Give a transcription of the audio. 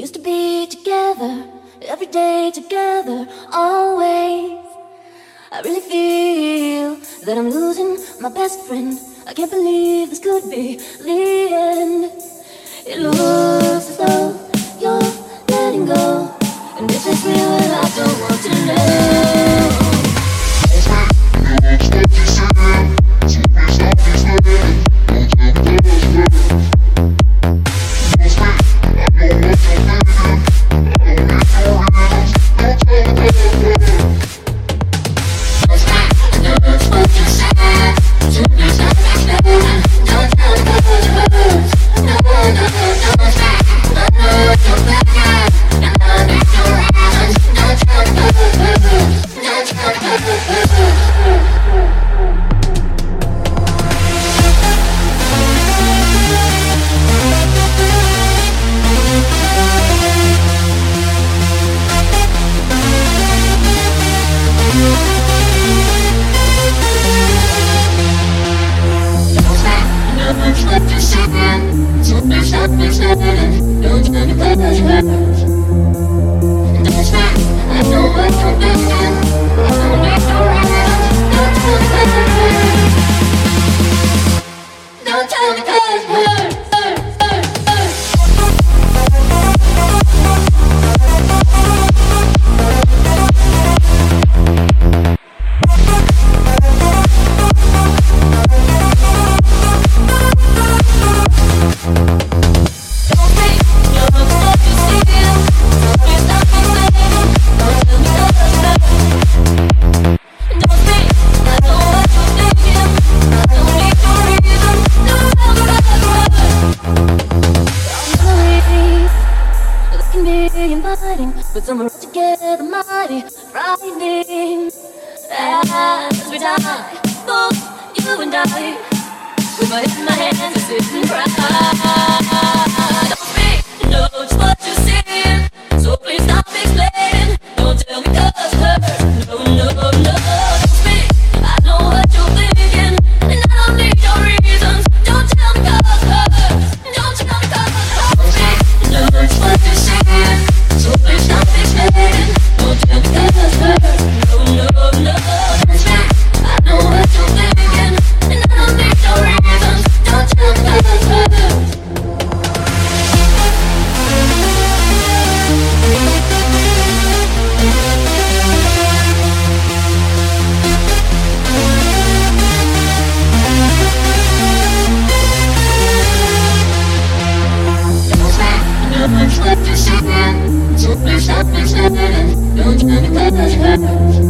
We used to be together, every day together, always. I really feel that I'm losing my best friend. I can't believe this could be the end. It looks as though. Don't can be inviting, but somewhere altogether mighty frightening. As we die, both you and I, with my head in my hands, I sit and cry. Don't try to cause hurt.